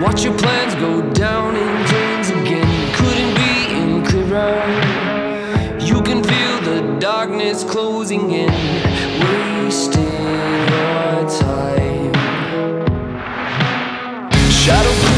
Watch your plans go down in flames again. Couldn't be in clearer. You can feel the darkness closing in, wasting our time. Shadow.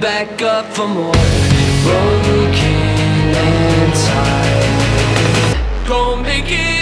back up for more. broken and tired. Go make it.